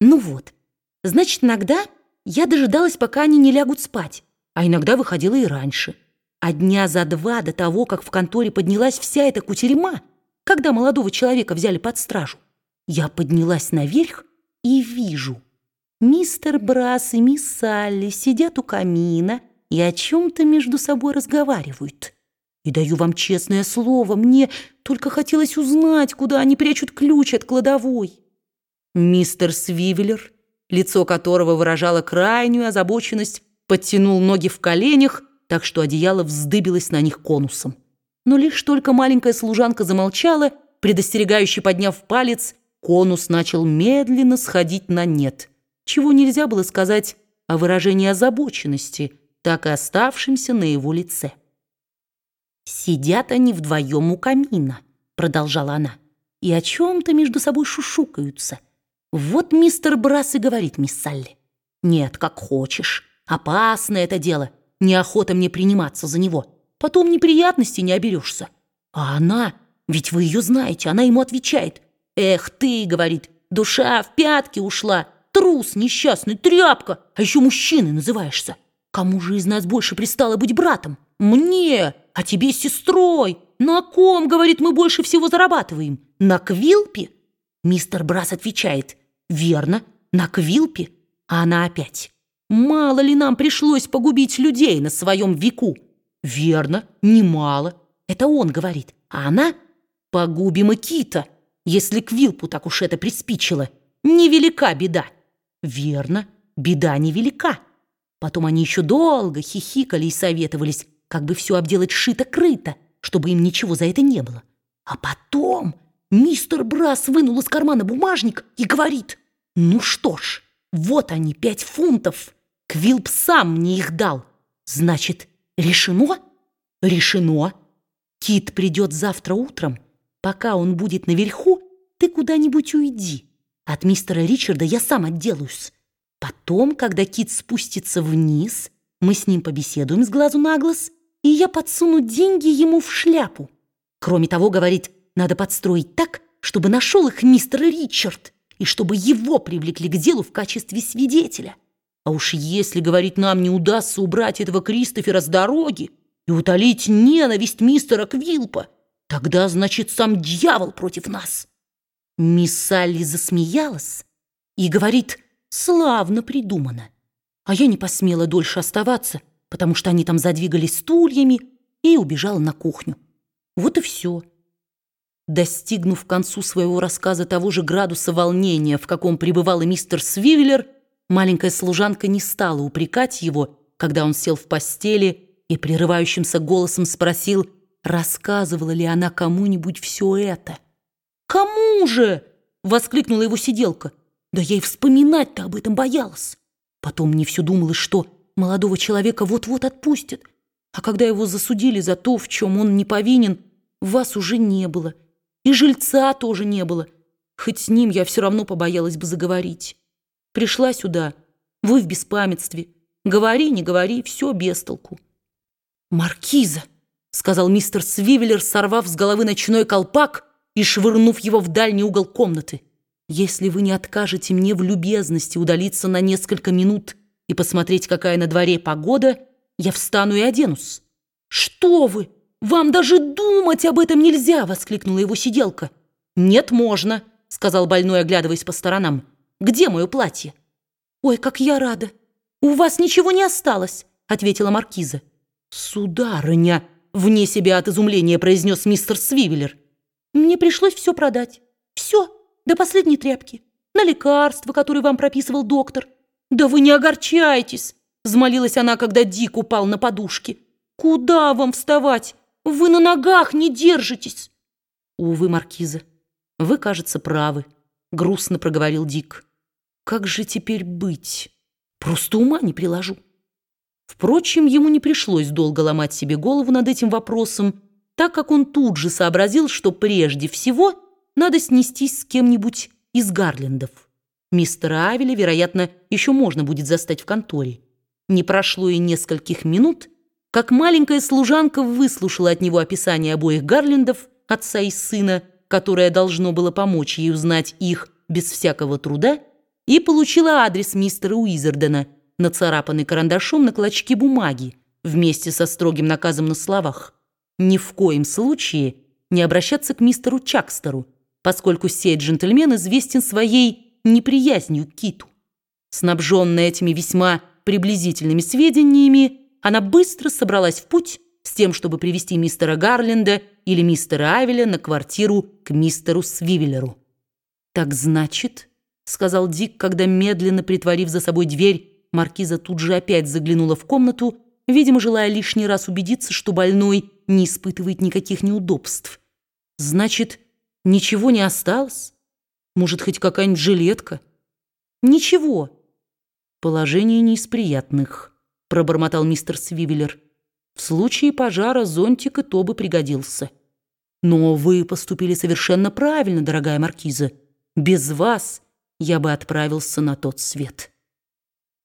Ну вот, значит, иногда я дожидалась, пока они не лягут спать, а иногда выходила и раньше. А дня за два до того, как в конторе поднялась вся эта кутерьма, когда молодого человека взяли под стражу, я поднялась наверх и вижу. Мистер Брас и мисс Салли сидят у камина и о чем-то между собой разговаривают. И даю вам честное слово, мне только хотелось узнать, куда они прячут ключ от кладовой. Мистер Свивеллер, лицо которого выражало крайнюю озабоченность, подтянул ноги в коленях, так что одеяло вздыбилось на них конусом. Но лишь только маленькая служанка замолчала, предостерегающе подняв палец, конус начал медленно сходить на нет, чего нельзя было сказать о выражении озабоченности, так и оставшемся на его лице. «Сидят они вдвоем у камина», — продолжала она, «и о чем-то между собой шушукаются». Вот мистер Брас и говорит мисс Салли. Нет, как хочешь. Опасно это дело. Неохота мне приниматься за него. Потом неприятностей не оберешься. А она, ведь вы ее знаете, она ему отвечает. Эх ты, говорит, душа в пятки ушла. Трус, несчастный, тряпка. А еще мужчиной называешься. Кому же из нас больше пристало быть братом? Мне, а тебе сестрой. На ком, говорит, мы больше всего зарабатываем? На Квилпе? Мистер Брас отвечает. Верно, на Квилпе. А она опять. Мало ли нам пришлось погубить людей на своем веку? Верно, немало. Это он говорит. А она? Погубим и кита, если Квилпу так уж это приспичило. Невелика беда. Верно, беда невелика. Потом они еще долго хихикали и советовались, как бы все обделать шито-крыто, чтобы им ничего за это не было. А потом Мистер Брас вынул из кармана бумажник и говорит, «Ну что ж, вот они, пять фунтов. Квилп сам мне их дал. Значит, решено? Решено. Кит придет завтра утром. Пока он будет наверху, ты куда-нибудь уйди. От мистера Ричарда я сам отделаюсь. Потом, когда Кит спустится вниз, мы с ним побеседуем с глазу на глаз, и я подсуну деньги ему в шляпу. Кроме того, говорит, надо подстроить так, чтобы нашел их мистер Ричард, и чтобы его привлекли к делу в качестве свидетеля. А уж если, говорит, нам не удастся убрать этого Кристофера с дороги и утолить ненависть мистера Квилпа, тогда, значит, сам дьявол против нас. Мисс Салли засмеялась и говорит, славно придумано. А я не посмела дольше оставаться, потому что они там задвигали стульями и убежала на кухню. Вот и все. Достигнув к концу своего рассказа того же градуса волнения, в каком пребывал и мистер Свивеллер, маленькая служанка не стала упрекать его, когда он сел в постели и прерывающимся голосом спросил, рассказывала ли она кому-нибудь все это. «Кому же?» — воскликнула его сиделка. «Да я и вспоминать-то об этом боялась. Потом мне все думалось, что молодого человека вот-вот отпустят, а когда его засудили за то, в чем он не повинен, вас уже не было». И жильца тоже не было. Хоть с ним я все равно побоялась бы заговорить. Пришла сюда. Вы в беспамятстве. Говори, не говори, все без толку. «Маркиза!» — сказал мистер Свивеллер, сорвав с головы ночной колпак и швырнув его в дальний угол комнаты. «Если вы не откажете мне в любезности удалиться на несколько минут и посмотреть, какая на дворе погода, я встану и оденусь». «Что вы!» «Вам даже думать об этом нельзя!» — воскликнула его сиделка. «Нет, можно!» — сказал больной, оглядываясь по сторонам. «Где мое платье?» «Ой, как я рада! У вас ничего не осталось!» — ответила маркиза. «Сударыня!» — вне себя от изумления произнес мистер Свивеллер. «Мне пришлось все продать. Все, до последней тряпки. На лекарства, которые вам прописывал доктор. Да вы не огорчайтесь!» — взмолилась она, когда Дик упал на подушки. «Куда вам вставать? Вы на ногах не держитесь!» «Увы, Маркиза, вы, кажется, правы», — грустно проговорил Дик. «Как же теперь быть? Просто ума не приложу». Впрочем, ему не пришлось долго ломать себе голову над этим вопросом, так как он тут же сообразил, что прежде всего надо снестись с кем-нибудь из Гарлендов. Мистера Авеля, вероятно, еще можно будет застать в конторе. Не прошло и нескольких минут, как маленькая служанка выслушала от него описание обоих Гарлендов, отца и сына, которое должно было помочь ей узнать их без всякого труда, и получила адрес мистера Уизердена, нацарапанный карандашом на клочке бумаги, вместе со строгим наказом на словах. Ни в коем случае не обращаться к мистеру Чакстеру, поскольку сей джентльмен известен своей неприязнью к Киту. Снабженная этими весьма приблизительными сведениями, она быстро собралась в путь с тем, чтобы привести мистера Гарленда или мистера Авеля на квартиру к мистеру Свивеллеру. «Так значит», — сказал Дик, когда, медленно притворив за собой дверь, маркиза тут же опять заглянула в комнату, видимо, желая лишний раз убедиться, что больной не испытывает никаких неудобств. «Значит, ничего не осталось? Может, хоть какая-нибудь жилетка?» «Ничего». «Положение не из приятных», — пробормотал мистер Свивеллер. В случае пожара зонтик и то бы пригодился. Но вы поступили совершенно правильно, дорогая маркиза. Без вас я бы отправился на тот свет».